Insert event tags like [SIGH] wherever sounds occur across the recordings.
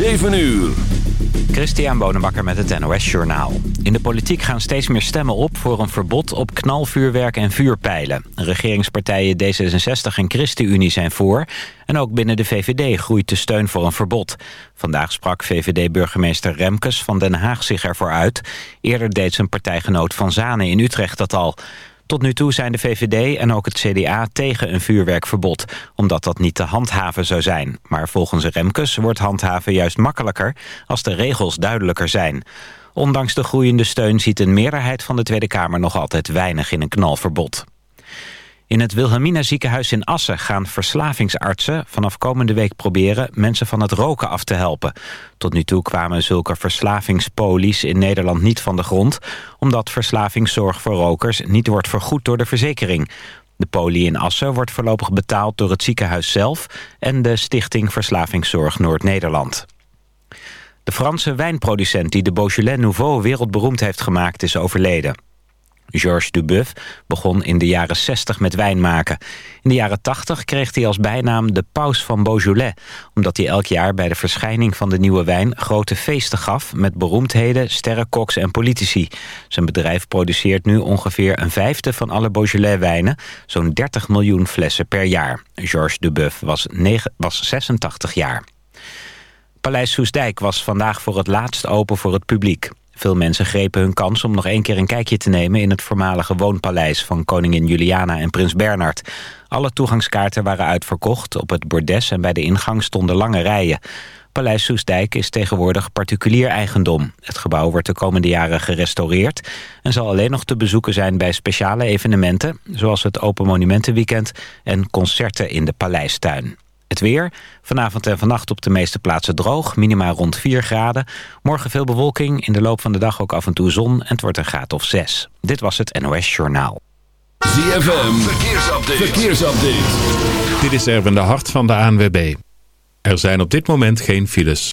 7 uur. Christian Bonenbakker met het NOS Journaal. In de politiek gaan steeds meer stemmen op voor een verbod op knalvuurwerk en vuurpijlen. Regeringspartijen D66 en ChristenUnie zijn voor. En ook binnen de VVD groeit de steun voor een verbod. Vandaag sprak VVD-burgemeester Remkes van Den Haag zich ervoor uit. Eerder deed zijn partijgenoot Van Zanen in Utrecht dat al. Tot nu toe zijn de VVD en ook het CDA tegen een vuurwerkverbod... omdat dat niet te handhaven zou zijn. Maar volgens Remkes wordt handhaven juist makkelijker... als de regels duidelijker zijn. Ondanks de groeiende steun ziet een meerderheid van de Tweede Kamer... nog altijd weinig in een knalverbod. In het Wilhelmina ziekenhuis in Assen gaan verslavingsartsen vanaf komende week proberen mensen van het roken af te helpen. Tot nu toe kwamen zulke verslavingspolies in Nederland niet van de grond, omdat verslavingszorg voor rokers niet wordt vergoed door de verzekering. De poli in Assen wordt voorlopig betaald door het ziekenhuis zelf en de Stichting Verslavingszorg Noord-Nederland. De Franse wijnproducent die de Beaujolais Nouveau wereldberoemd heeft gemaakt is overleden. Georges Duboeuf begon in de jaren 60 met wijn maken. In de jaren 80 kreeg hij als bijnaam de paus van Beaujolais... omdat hij elk jaar bij de verschijning van de nieuwe wijn... grote feesten gaf met beroemdheden, sterrenkoks en politici. Zijn bedrijf produceert nu ongeveer een vijfde van alle Beaujolais-wijnen... zo'n 30 miljoen flessen per jaar. Georges Duboeuf was, was 86 jaar. Paleis Soesdijk was vandaag voor het laatst open voor het publiek. Veel mensen grepen hun kans om nog één keer een kijkje te nemen... in het voormalige woonpaleis van koningin Juliana en prins Bernard. Alle toegangskaarten waren uitverkocht. Op het bordes en bij de ingang stonden lange rijen. Paleis Soesdijk is tegenwoordig particulier eigendom. Het gebouw wordt de komende jaren gerestaureerd... en zal alleen nog te bezoeken zijn bij speciale evenementen... zoals het Open Monumentenweekend en concerten in de paleistuin. Het weer. Vanavond en vannacht op de meeste plaatsen droog. Minima rond 4 graden. Morgen veel bewolking. In de loop van de dag ook af en toe zon. En het wordt een graad of 6. Dit was het NOS Journaal. ZFM. Verkeersupdate. Verkeersupdate. Dit is Erwin de Hart van de ANWB. Er zijn op dit moment geen files.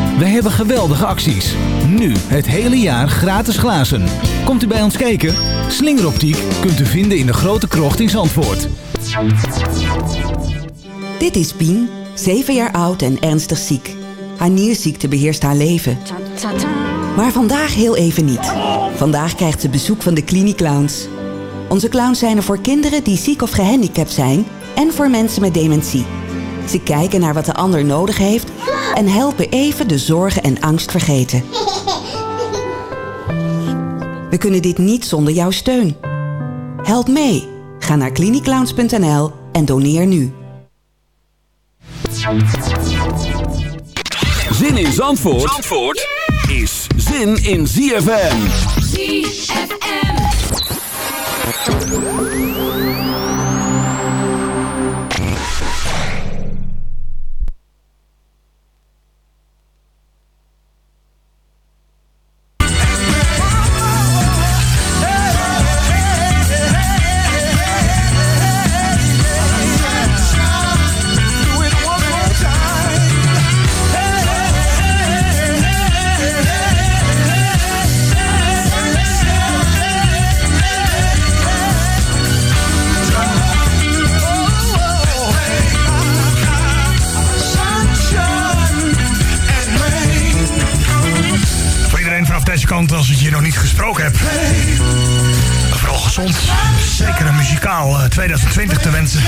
Wij hebben geweldige acties. Nu het hele jaar gratis glazen. Komt u bij ons kijken? Slingeroptiek kunt u vinden in de grote krocht in Zandvoort. Dit is Pien, 7 jaar oud en ernstig ziek. Haar nierziekte beheerst haar leven. Maar vandaag heel even niet. Vandaag krijgt ze bezoek van de Cliniclowns. Onze clowns zijn er voor kinderen die ziek of gehandicapt zijn... en voor mensen met dementie. Ze kijken naar wat de ander nodig heeft... en helpen even de zorgen en angst vergeten. We kunnen dit niet zonder jouw steun. Help mee. Ga naar cliniclowns.nl en doneer nu. Zin in Zandvoort, Zandvoort is zin in ZFM. ZFM. Want als ik je nog niet gesproken heb, vooral gezond, zeker een muzikaal eh, 2020 te wensen.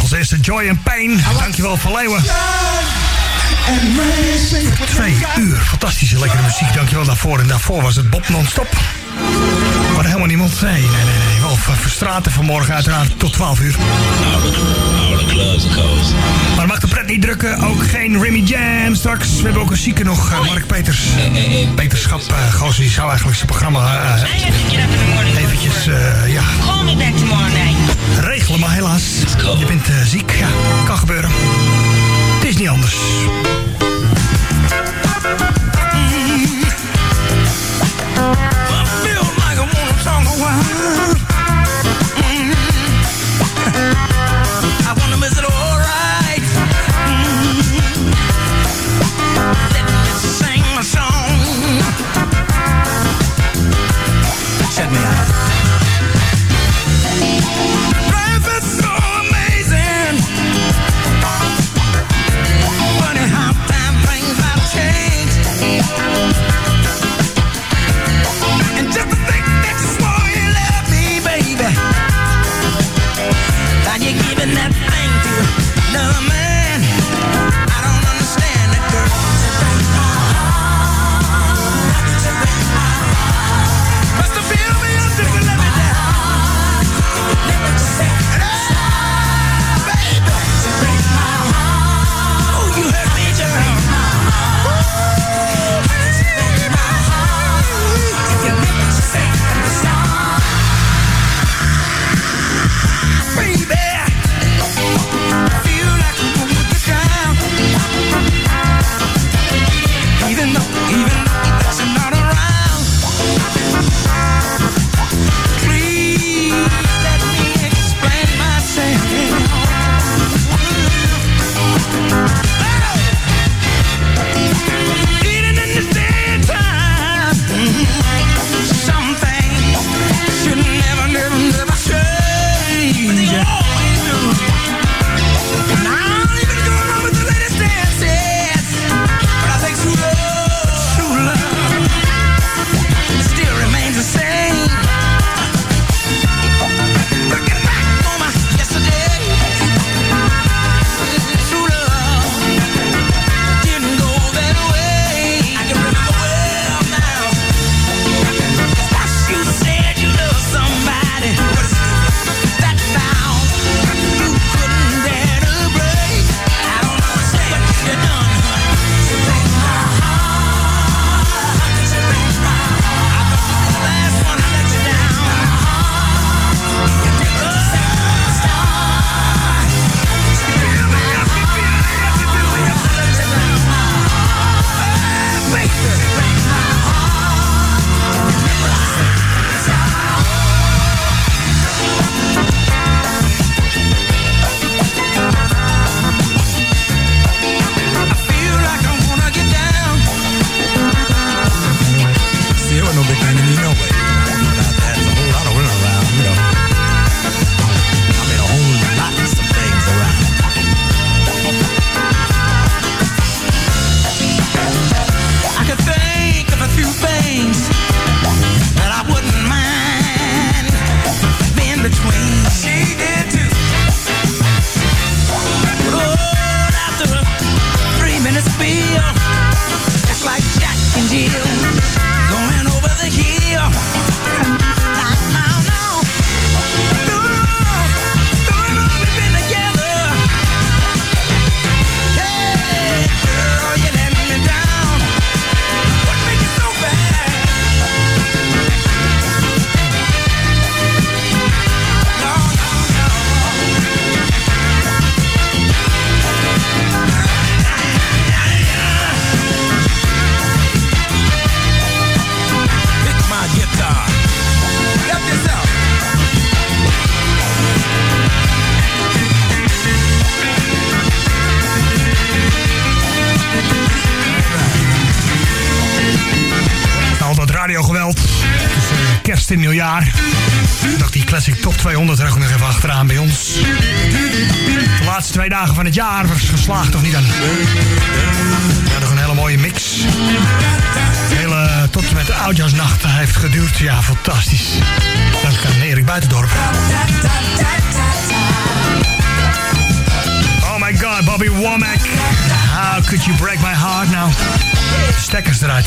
Als eerste Joy en Pain. Dankjewel Van Leeuwen. Twee uur fantastische lekkere muziek. Dankjewel daarvoor. En daarvoor was het Bob non-stop. Maar helemaal niemand. Nee, nee, nee. nee. Wel ver- verstraten vanmorgen uiteraard tot 12 uur. Maar mag de pret niet drukken. Ook geen Remy Jam straks. We hebben ook een zieke nog. eh, Mark Peters. Peterschap. eh gozer, die zou eigenlijk zijn programma eh, eventjes, eh, ja... Regelen, maar helaas. Je bent eh, ziek. Ja, kan gebeuren. Het is niet anders. I Thank you.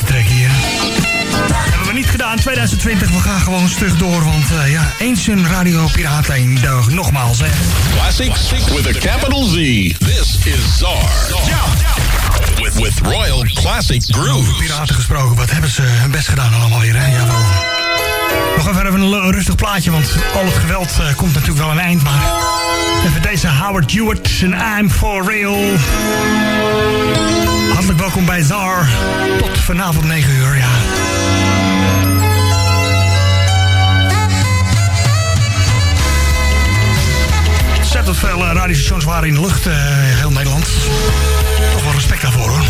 Te trekken hier. Hebben we niet gedaan, 2020. We gaan gewoon stug door, want eh, ja, eens een Radio Piraatlijn. Uh, nogmaals, hè. Classics with a capital Z. This is Czar. With, with Royal Classic Grooves. Piraten gesproken, wat hebben ze hun best gedaan allemaal weer, hè? Jawel. Nog even, een rustig plaatje, want al het geweld eh, komt natuurlijk wel een eind, maar... Even deze Howard Hewitt en I'm For Real. Hartelijk welkom bij Zar. Tot vanavond 9 uur, ja. Ontzettend veel eh, radiostations waren in de lucht, eh, heel Nederland. Toch wel respect daarvoor, hoor.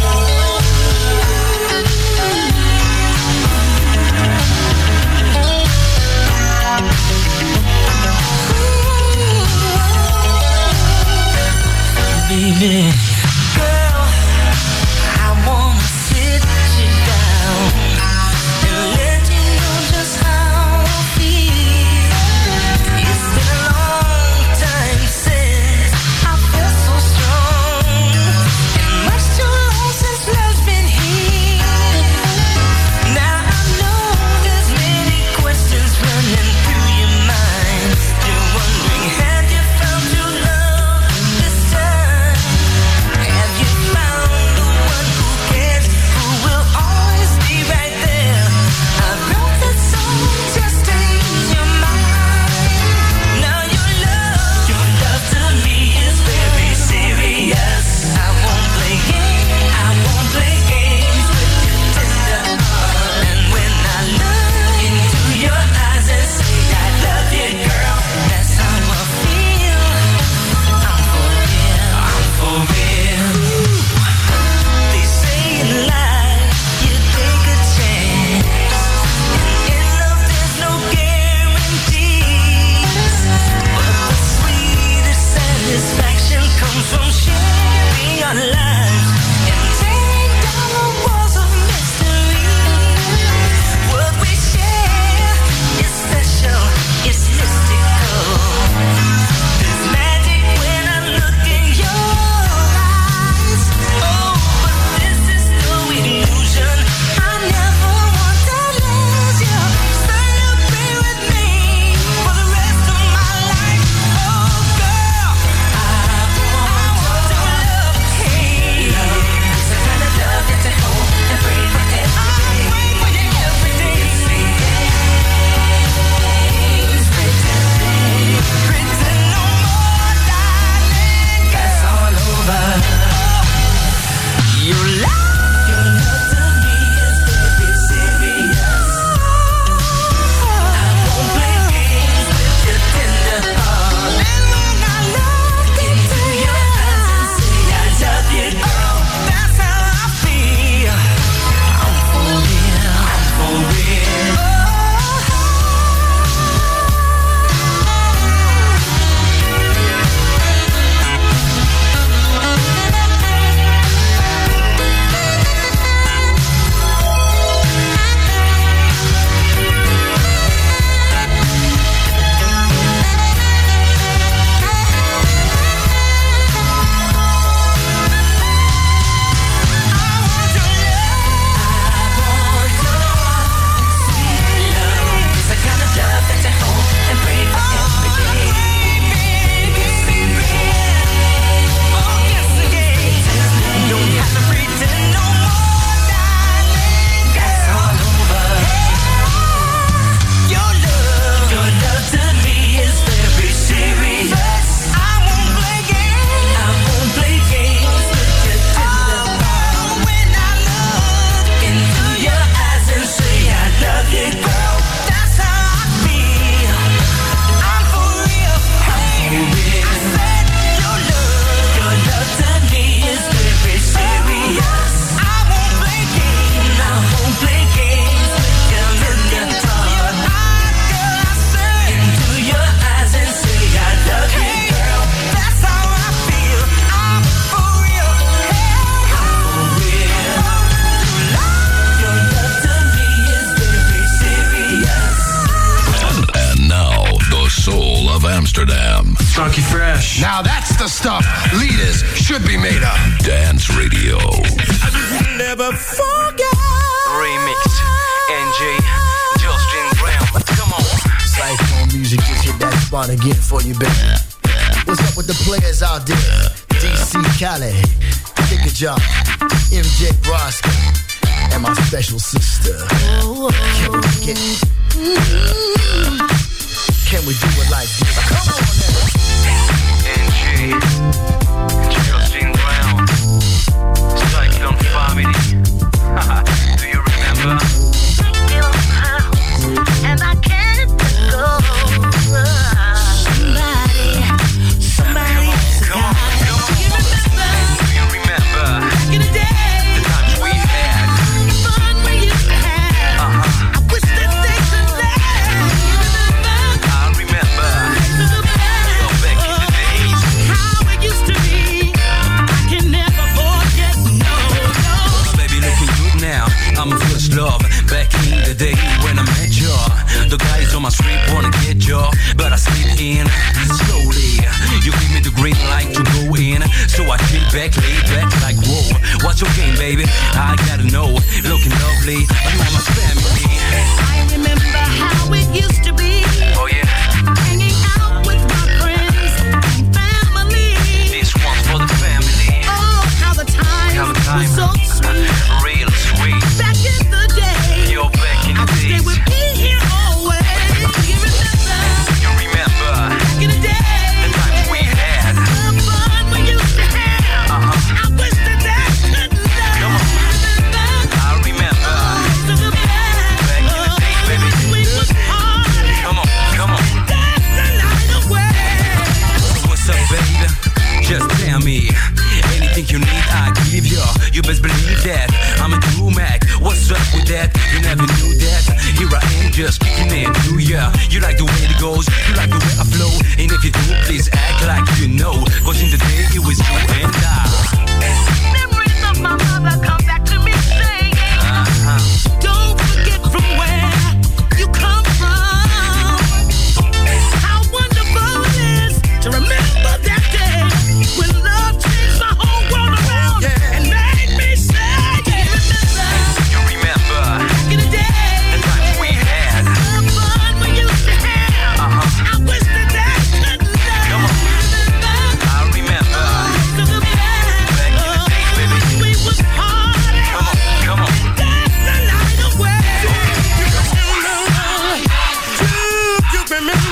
street, wanna get you, but I slip in slowly. Uh, you give me the green light to go in, so I sit back, lay back like whoa. What's your game, baby? I gotta know. Looking lovely, I'm my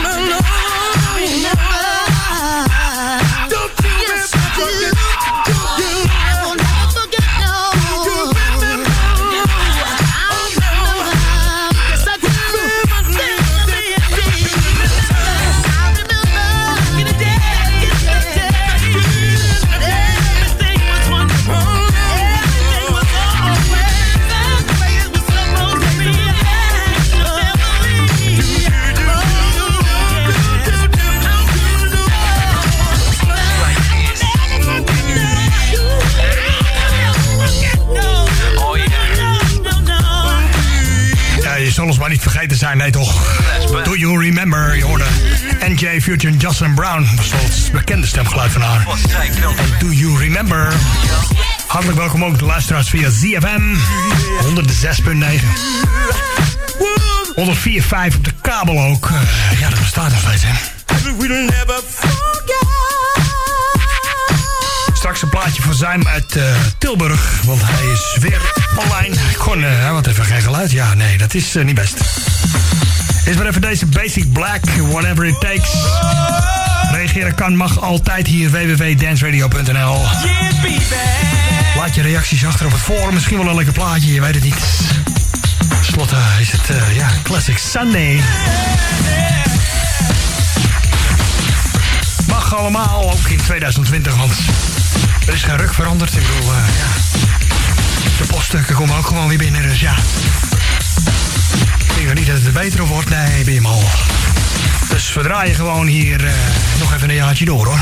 no, no Future en Justin Brown. Zoals bekende stemgeluid van haar. Do You Remember? Hartelijk welkom ook de luisteraars via ZFM 106.9. 104.5 op de kabel ook. Eh, ja, dat bestaat nog steeds, hè. Straks een plaatje van Zijm uit eh, Tilburg, want hij is weer online. Gewoon, uh, wat even geen geluid. Ja, nee, dat is eh, niet best. Is maar even deze Basic Black, Whatever It Takes. Reageren kan, mag altijd hier www.dansradio.nl. Laat je reacties achter op het forum. Misschien wel een lekker plaatje, je weet het niet. Slotte eh, is het, eh, ja, Classic Sunday. Mag allemaal, ook in 2020, want er is geen ruk veranderd. Ik bedoel, eh, ja, de poststukken komen ook gewoon weer binnen, dus ja niet dat het beter wordt. Nee, ben je mal. Dus we draaien gewoon hier eh, nog even een jaartje door hoor.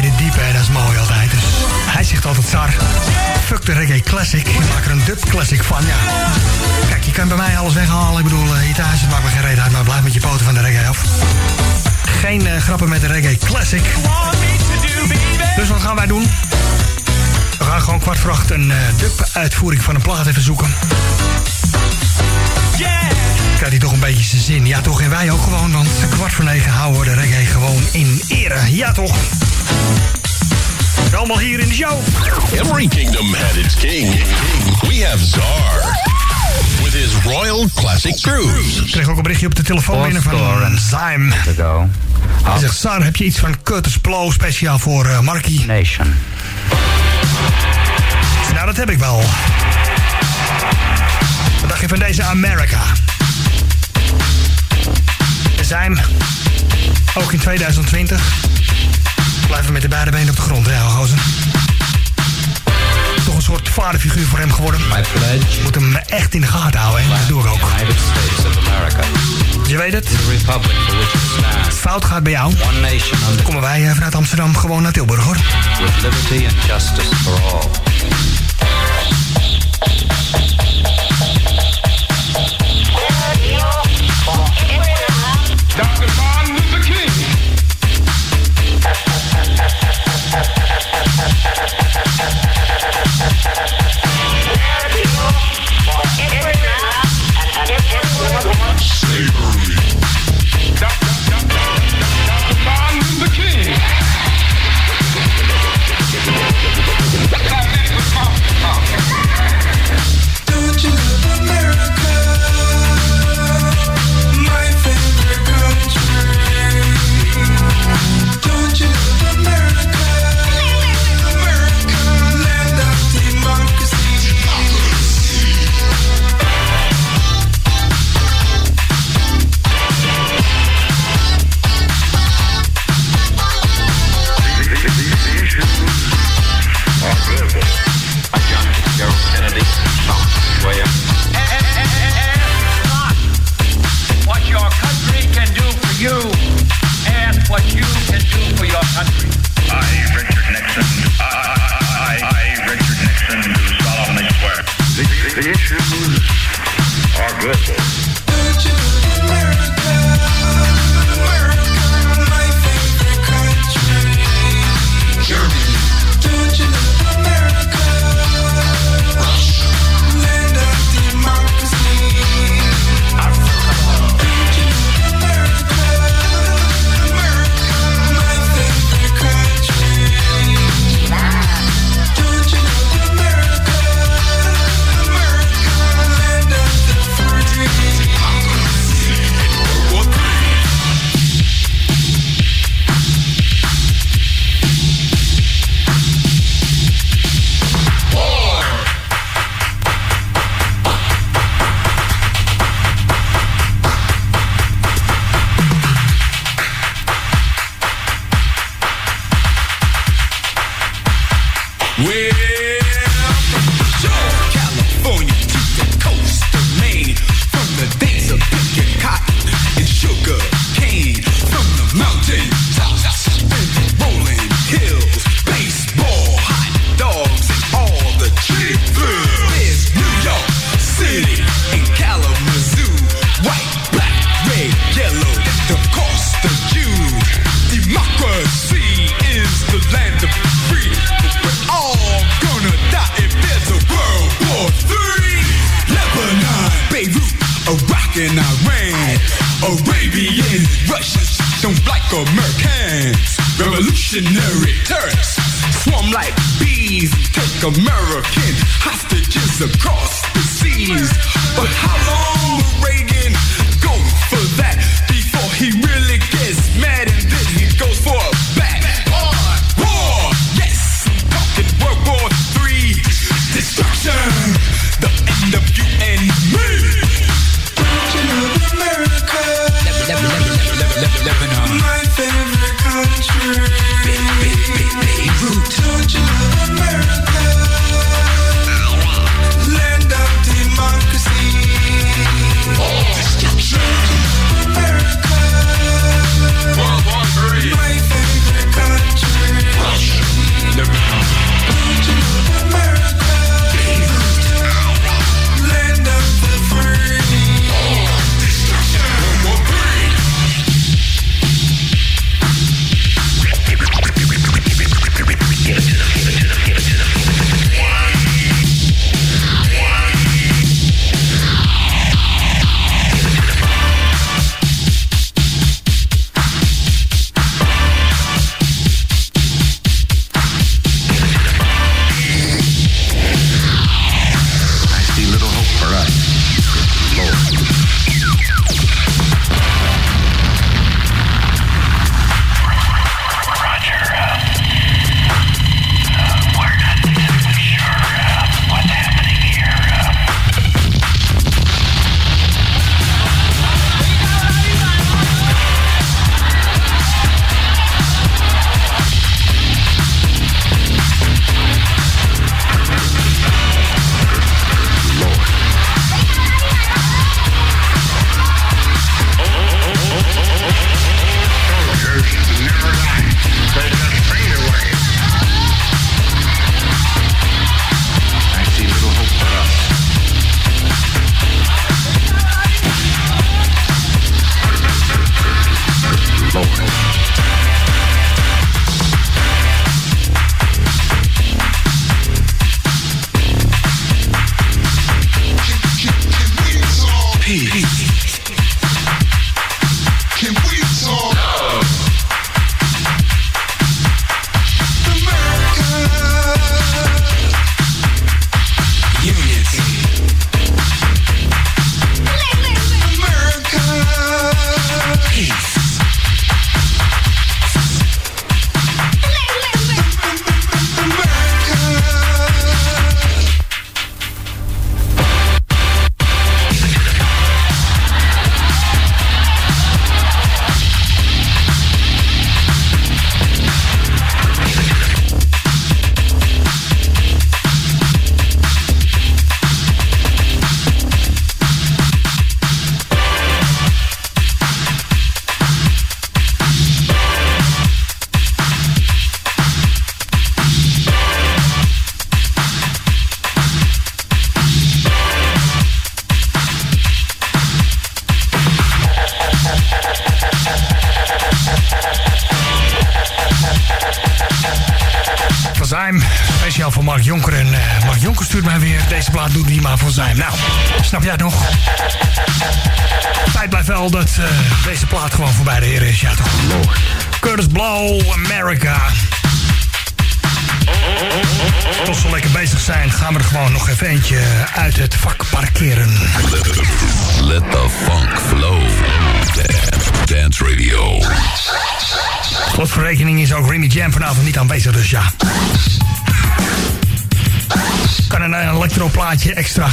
Bij beide diep, hè. dat is mooi altijd. Dus hij zegt altijd, Sar, fuck de reggae classic. Je maakt er een dub classic van, ja. Kijk, je kan bij mij alles weghalen. Ik bedoel, eh, hier het maakt me geen reet uit, maar blijf met je poten van de reggae af. Geen eh, grappen met de reggae classic. Dus wat gaan wij doen? We gaan gewoon kwart voor een eh, dub-uitvoering van een plaat even zoeken. Krijgt hij toch een beetje zijn zin? Ja, toch? En wij ook gewoon, want kwart voor negen houden we de reggae gewoon in ere. Ja, toch? Allemaal hier in de show. Every kingdom had its king. We have Czar. With his royal classic grooves. Ik kreeg ook een berichtje op de telefoon binnen van Zyme. Hij zegt, Sar, heb je iets van Curtis Blow speciaal voor eh Marky? Nation. Nou, dat heb ik wel. Wat dacht je van deze America? Zyme, ook in 2020. Blijven met de beide benen op de grond, hè, gozer. Toch een soort vaderfiguur voor hem geworden. Moet hem echt in de gaten houden, hè? Dat doe ik ook. United States of America. Je weet het. The republic for which it stands. Als het fout gaat bij jou, One nation dan komen wij eh, vanuit Amsterdam gewoon naar Tilburg, hoor. with liberty and justice for all. Dr. Martin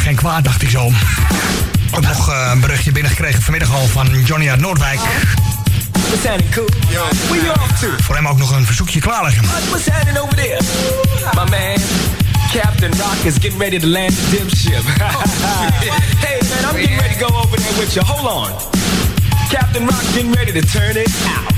geen kwaad, dacht ik zo. Ik heb nog eh, een berichtje binnengekregen vanmiddag al van Johnny uit Noordwijk. Cool? Voor hem ook nog een verzoekje klaarleggen. Captain Rock is getting ready to land the dim ship. [LAUGHS] hey, man, I'm getting ready to go over there with you. Hold on. Captain Rock getting ready to turn it out.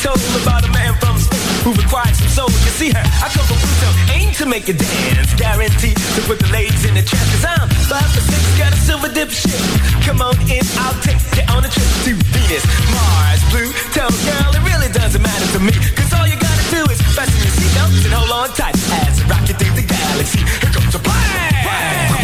Told about a man from space who required some soul. You can see her, I come from Pluto, aim to make a dance, guaranteed to put the ladies in the trance. Cause I'm five for six, got a silver dip ship. Come on in, I'll take you on a trip to Venus, Mars, Pluto, girl. It really doesn't matter to me, cause all you gotta do is fasten your seatbelts and hold on tight as I rock you through the galaxy. Here comes a plan.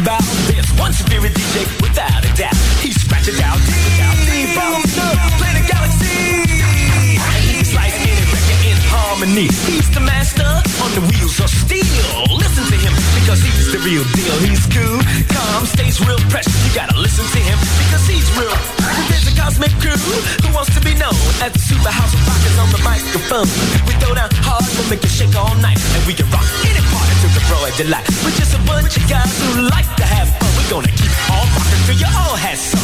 about this one superior DJ without a doubt. He scratches out, deep out, deep planet galaxy. He's like any record in harmony. He's the master on the wheels of steel. Listen to him because he's the real deal. He's cool, calm, stays real precious. You gotta listen to him because he's real. There's a cosmic crew who wants to be known as the super house of rockers on the microphone. We throw down hard, we'll make you shake all night, and we can rock anything to the delight. We're just a bunch of guys who like to have fun. We're gonna keep on rocking till you all have some.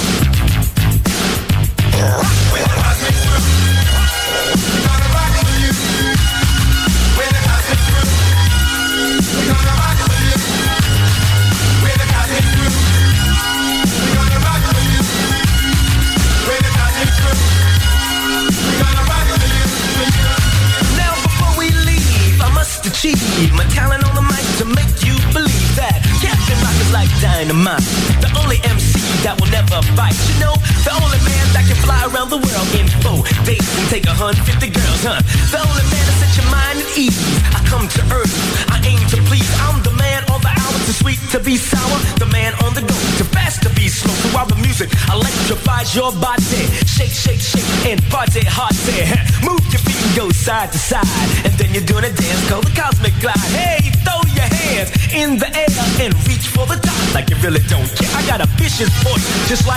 Rock with the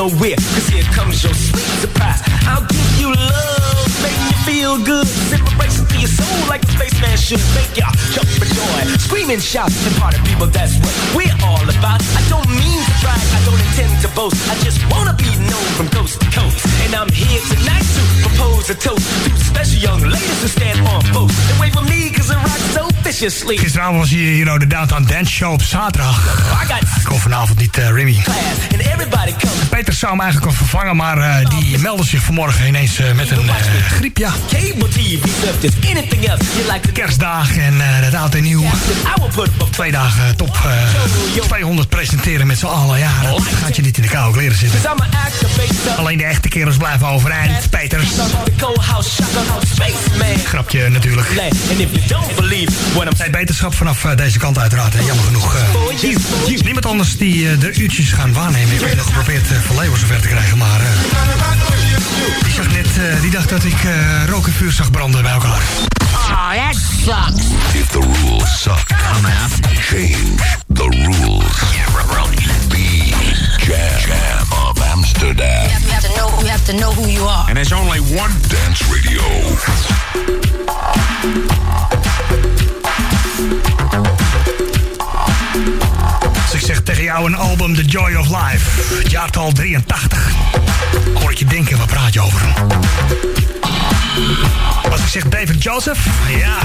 nowhere. Cause here comes your sweet surprise. I'll give you love, make you feel good. Vibration through your soul like a spaceman should. Make ya jump for joy. Scream and shout and party people, that's what we're all about. I don't mean to brag, I don't intend to boast. I just wanna be known from coast to coast. And I'm here tonight to propose a toast to special young ladies who stand on post. And wait for me cause I rock so viciously. Gisteravond was hier you know, de Downtown Dance Show op zaterdag. Ik kon vanavond niet eh, Remy. Peter zou hem eigenlijk kunnen vervangen, maar eh, die meldde zich vanmorgen ineens eh, met een griep. Ja. Kerstdag en het oud en nieuw. Twee dagen top eh, 200 presenteren met z'n allen. Ja, dat gaat je niet in de koude kleren zitten. Alleen de echte kerels blijven overeind. Peters. Grapje natuurlijk. Nee, beterschap vanaf eh, deze kant uiteraard. hè. Jammer genoeg. eh, niemand anders die eh, de uurtjes gaan waarnemen. Ik heb nog geprobeerd uh, Van Leeuwen zover te krijgen, maar... eh, die, zag net, die dacht dat ik rook en vuur zag branden bij elkaar. Oh, that sucks. If the rules suck, change the rules. Be Jam, Jam of Amsterdam. You have to know. You have to know who you are. And there's only one dance radio. Als ik zeg tegen jou een album The Joy of Life, het jaartal 83, hoor ik je denken, waar praat je over? Als ik zeg David Joseph, ja,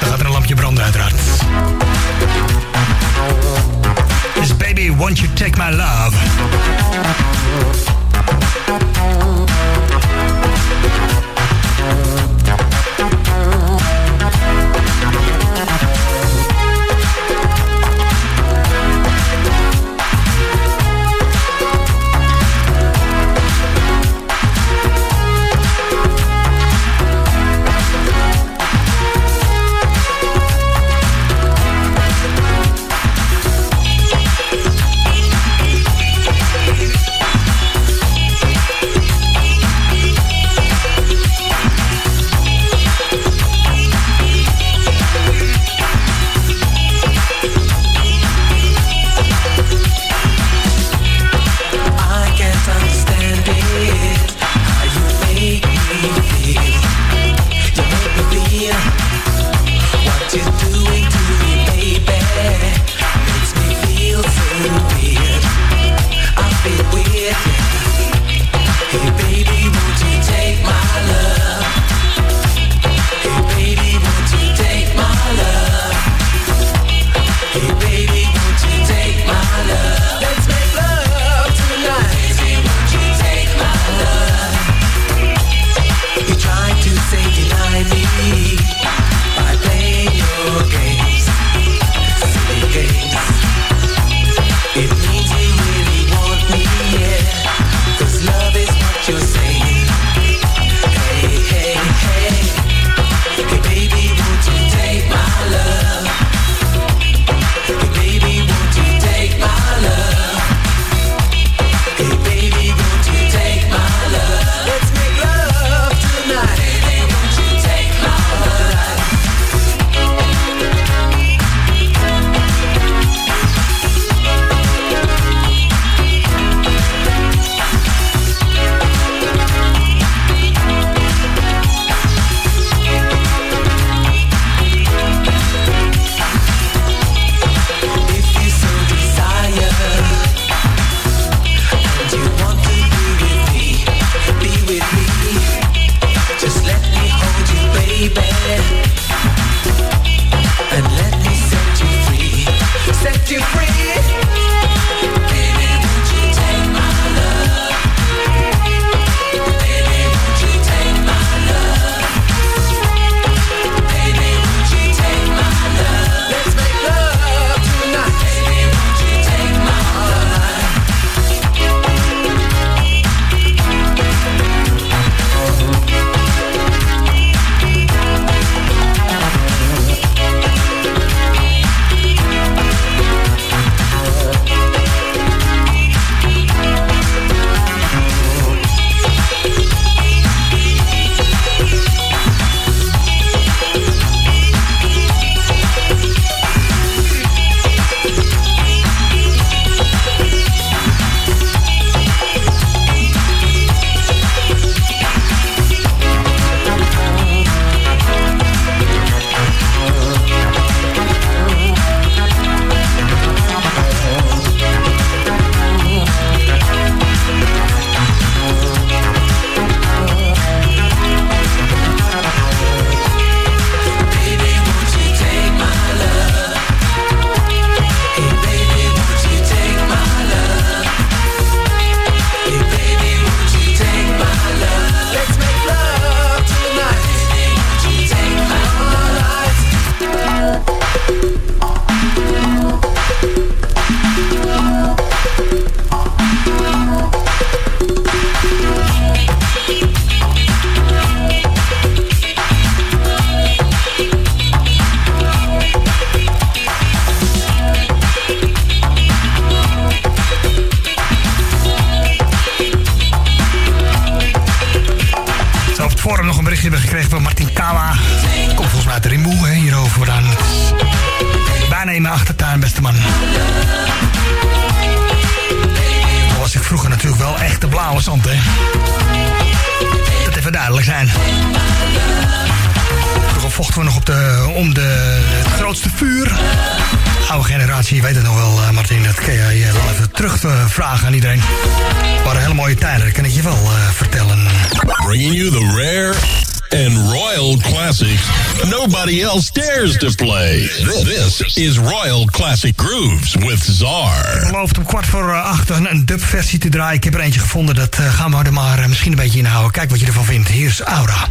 dan gaat er een lampje branden uiteraard. This baby, won't you take my love? to play. This is Royal Classic Grooves with Czar. Ik om kwart voor eh, acht een, dubversie te draaien. Ik heb er eentje gevonden, dat eh, gaan we er maar eh, misschien een beetje inhouden. Kijk wat je ervan vindt. Hier is Aura.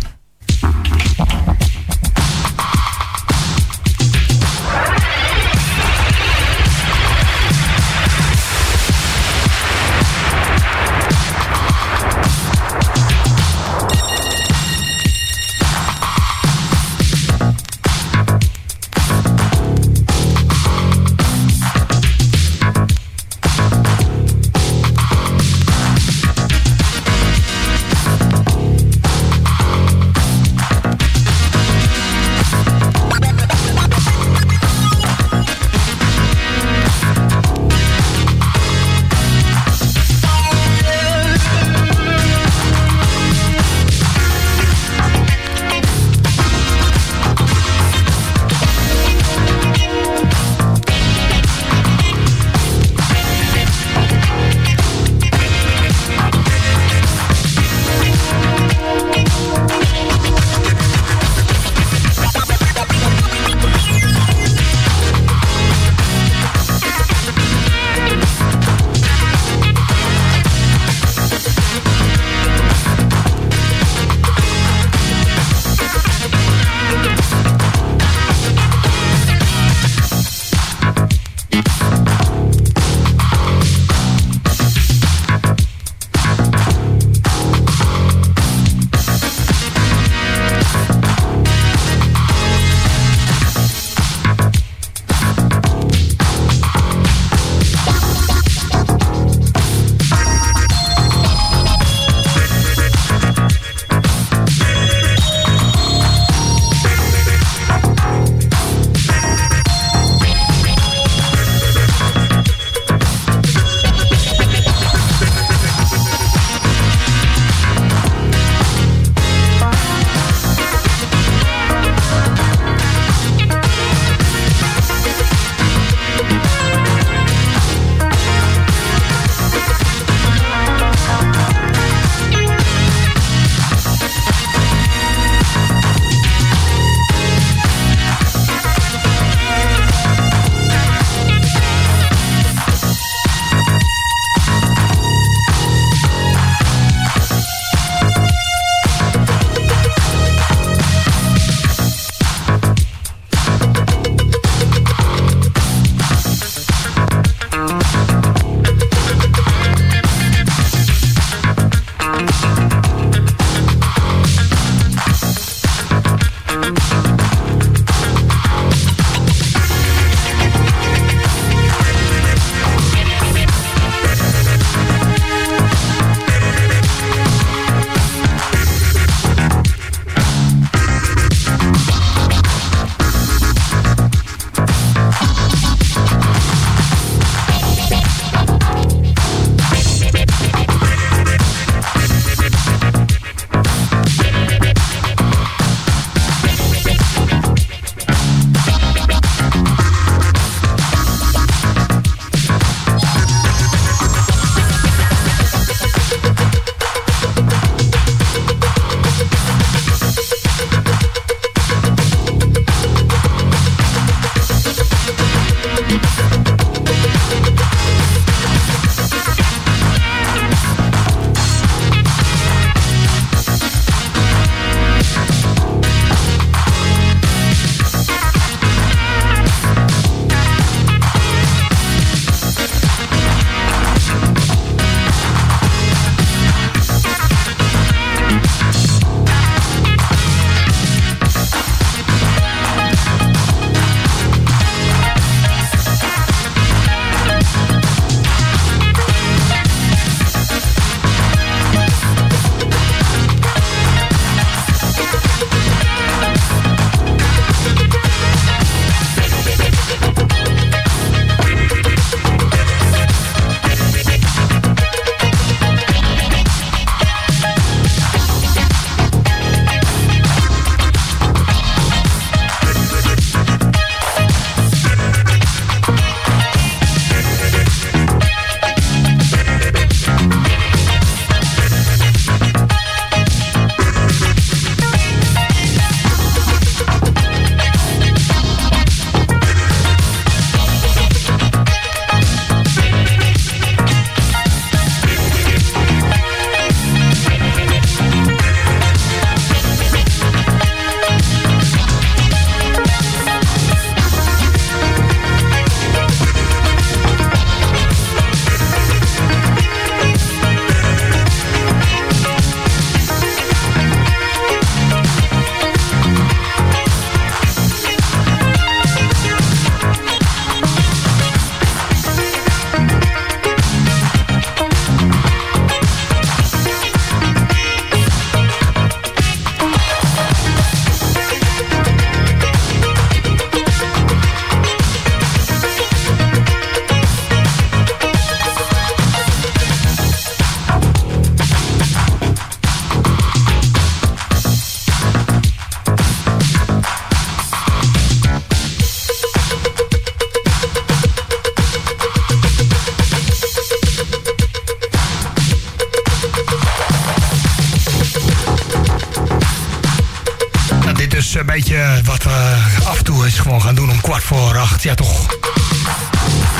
Is een beetje wat we af en toe eens gewoon gaan doen om kwart voor acht. Ja, toch.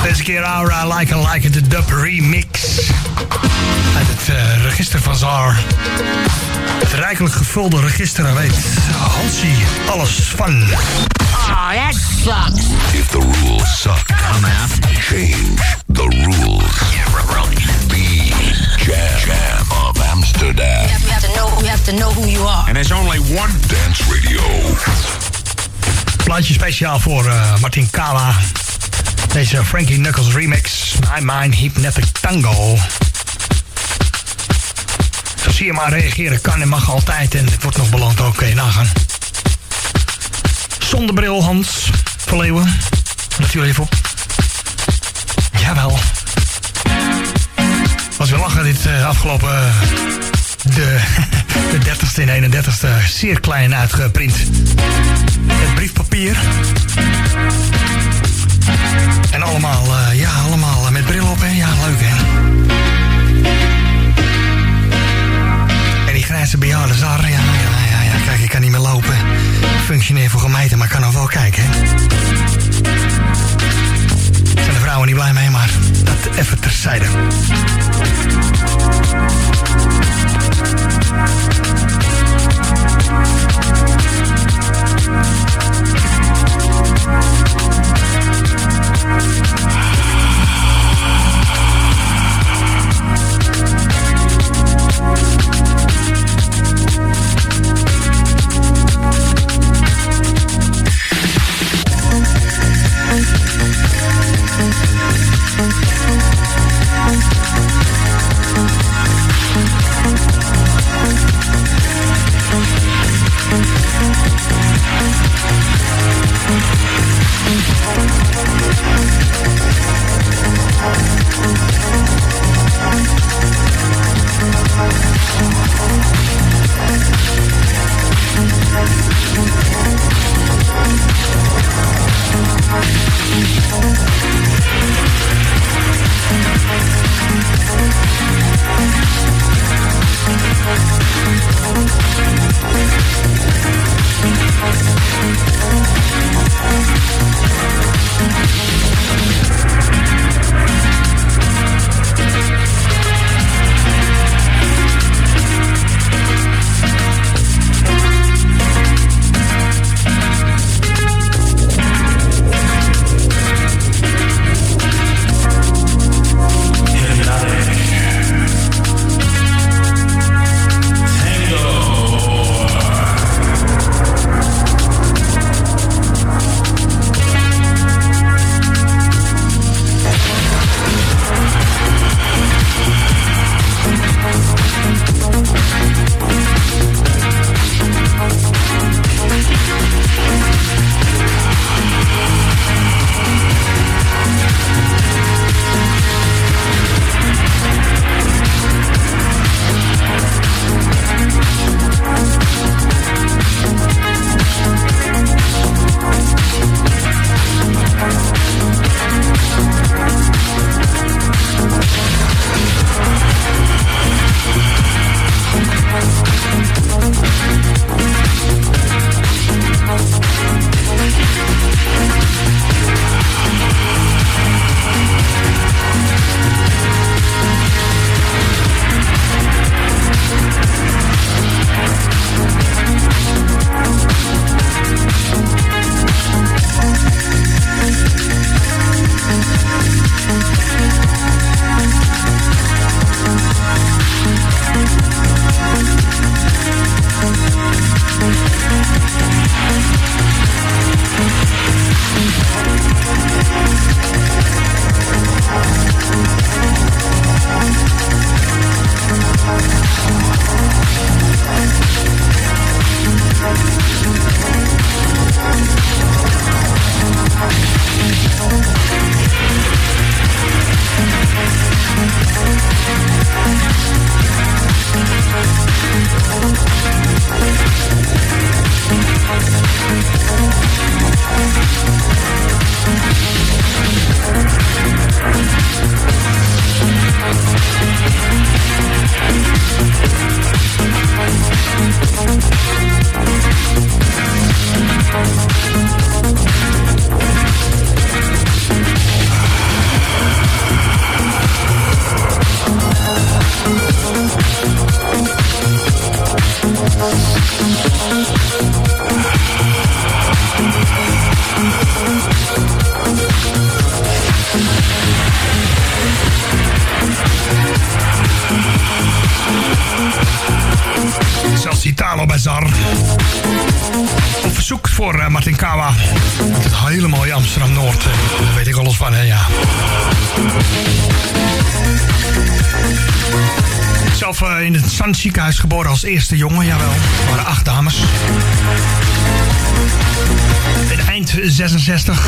Deze keer Aura Like I Like It, de dub remix. Uit het eh, register van Zar. Het rijkelijk gevulde register, en weet Hansie alles van. Oh, that sucks. If the rules suck, come out. Change the rules. Be Jam, Amsterdam. You have to know. You have to know who you are. And there's only one dance radio. Plaatje speciaal voor eh, Martin Kala. Deze Frankie Knuckles remix. My Mind Hypnotic Tango. Zo zie je maar reageren kan en mag altijd. En het wordt nog ook. Kun je nagaan. Zonder bril Hans van Leeuwen. Let u even op. Jawel. Was weer lachen dit eh, afgelopen... eh, de, [LAUGHS] de 30ste en 31ste zeer klein uitgeprint. Het briefpapier. En allemaal, eh, ja, allemaal met bril op, hè? Ja, leuk, hè? En die grijze bejaarde zar, ja, ja, ja, ja, kijk, ik kan niet meer lopen. Functioneer voor gemeten, maar kan nog wel kijken, hè? zijn de vrouwen niet blij mee, maar dat even terzijde. In het San ziekenhuis geboren als eerste jongen, jawel. Er waren acht dames. In eind 66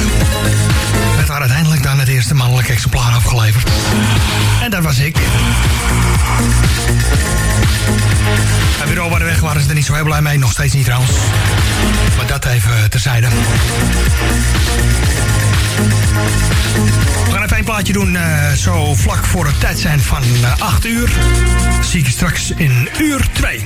werd daar uiteindelijk dan het eerste mannelijk exemplaar afgeleverd. En dat was ik. En bureau waar de weg waren ze er niet zo heel blij mee. Nog steeds niet trouwens. Maar dat even terzijde. We gaan even een plaatje doen eh, zo vlak voor het tijd zijn van eh, 8 uur. Zie ik je straks in uur 2.